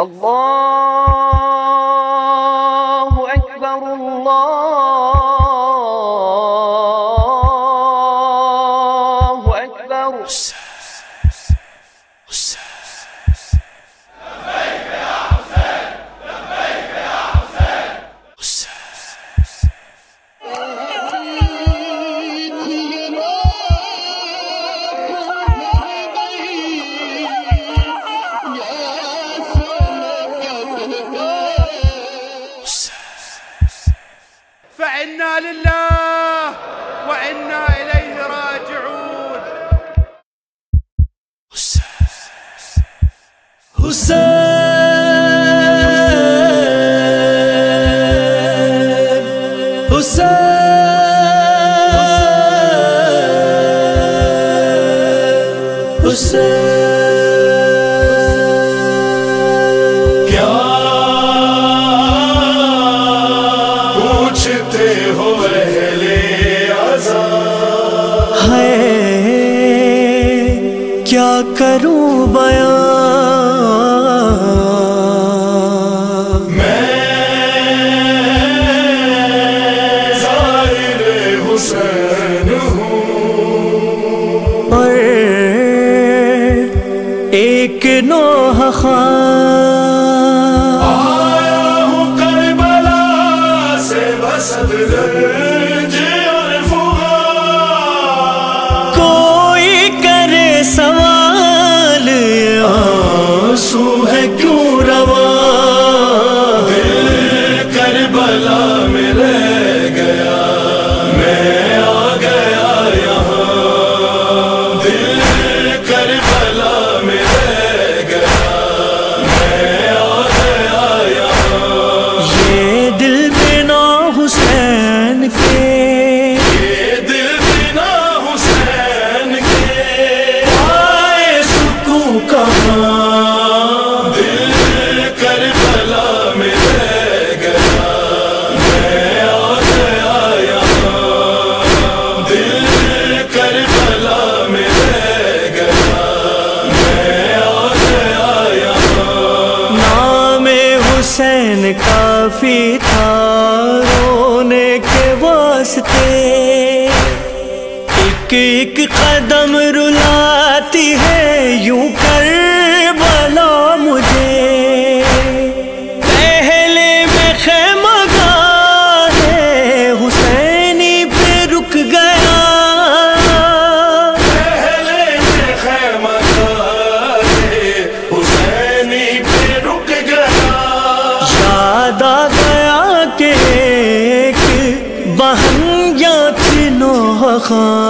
الله حسین حسین حسین ایک نوح خان۔ کافی تھا رونے کے واسطے۔ ایک ایک قدم رلاتی ہے یوں کر۔ خان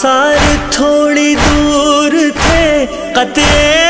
آثار تھوڑی دور تھے قطع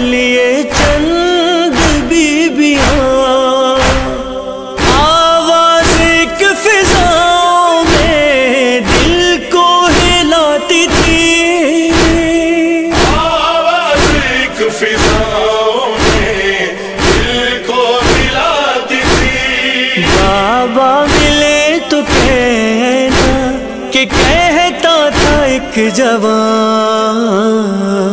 لیے چند بیبیاں آواز ایک فضاؤں میں دل کو ہلاتی تھی۔ آواز ایک فضاؤں میں دل کو ہلاتی تھی۔ بابا ملے تو کہنا کہ کہتا تھا ایک جوان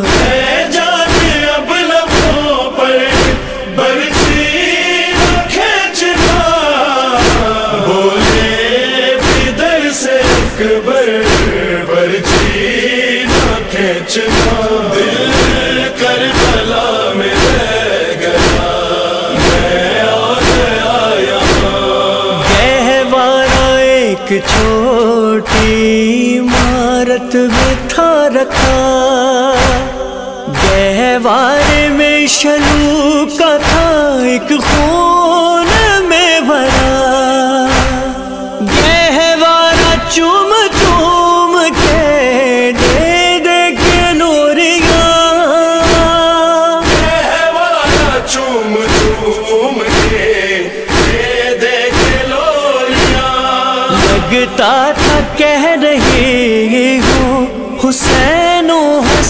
ایک چھوٹی عمارت میں تھا رکھا۔ گہوارے میں شلو کا تھا ایک خون۔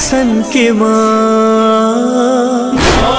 حسن کے ماں۔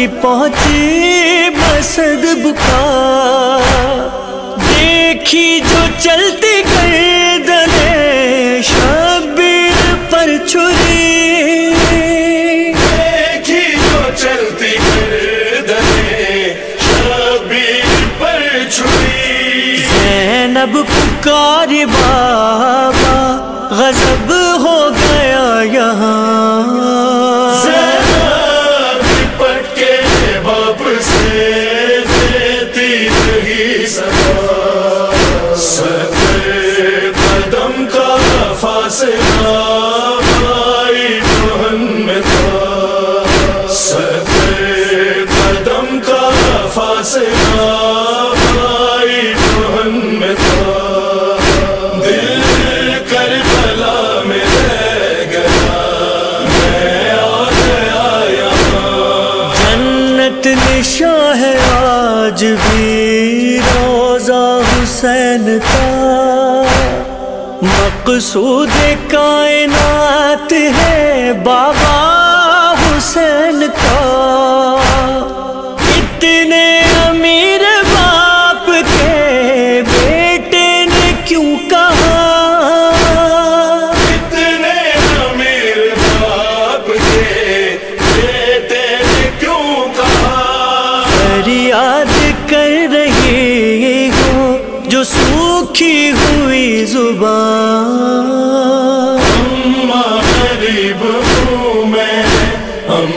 کی پہنچی مسد بکا دیکھی جو چلتی گردنے شبیر پر چھری۔ دیکھی جو چلتی شبیر پر چھری۔ زینب پکار بابا نشاں ہے آج بھی روزہ حسین کا مقصود کائنات ہے بابا حسین کا۔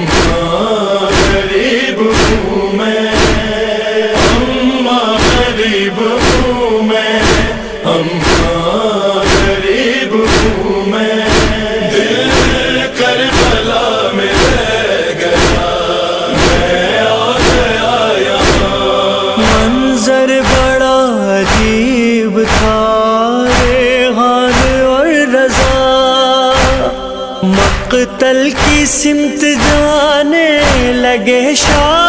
غریب ہوں میں اماں غریب ہوں میں اماں غریب ہوں میں دل کربلا میں رہ گیا میں آ گیا منظر بڑا عجیب تھا۔ مقتل کی سمت جانے لگے شاہ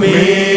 میں